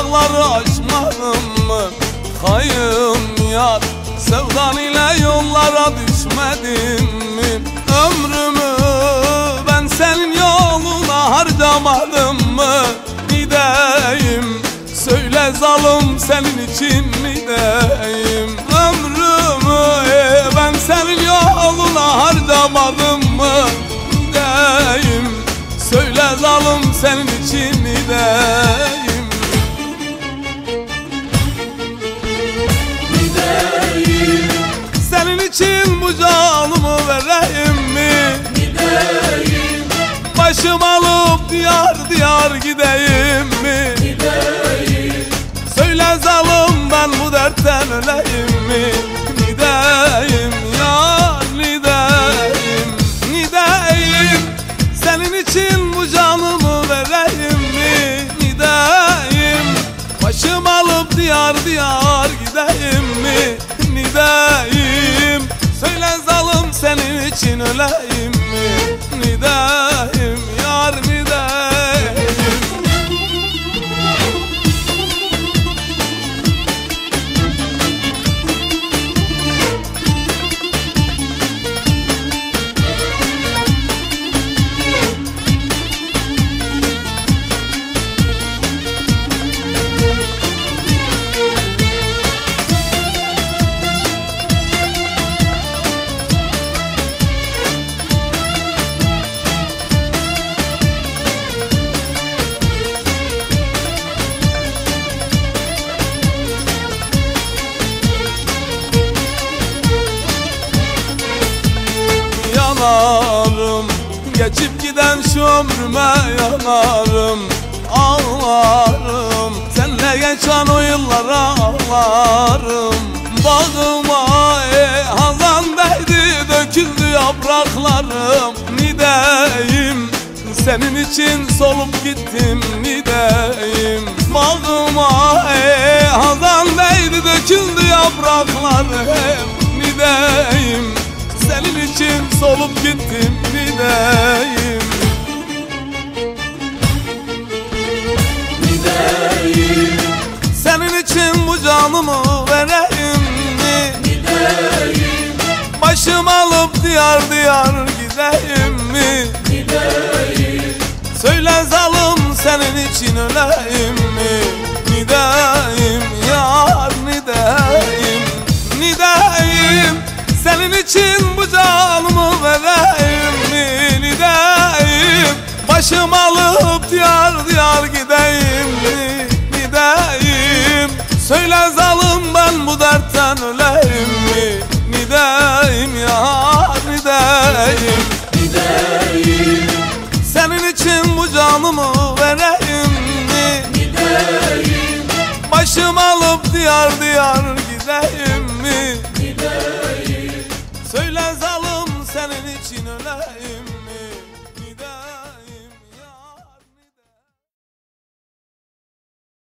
dağları aşmadım mı? Kayın yar Sevdan ile yollara düşmedim mi? Ömrümü ben senin yoluna harcamadım mı? Gideyim Söyle zalım senin için mi deyim Ömrümü ben senin yoluna harcamadım mı Deyim Söyle zalım senin için senin için yanarım Geçip giden şu ömrüme yanarım Ağlarım. Senle geçen o yıllara ağlarım. Bağıma e, hazan değdi döküldü yapraklarım. Nideyim senin için solup gittim nideyim. Bağıma e, solup gittim gideyim Gideyim, Senin için bu canımı vereyim mi? gideyim, Başım alıp diyar diyar gideyim mi? gideyim Söyle zalım senin için öleyim mi? Nideyim yar nideyim Nideyim Senin için Başım alıp diyar diyar gideyim Gideyim. Söyle zalim ben bu dertten öleyim mi? Gideyim ya gideyim. Gideyim. Senin için bu canımı vereyim mi? Gideyim. Başım alıp diyar diyar gideyim mi? Gideyim. Söyle zalim senin için öleyim